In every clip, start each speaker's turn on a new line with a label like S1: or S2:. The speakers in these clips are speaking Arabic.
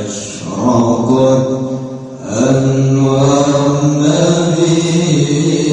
S1: أشرقت أنوار النبي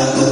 S1: Yeah.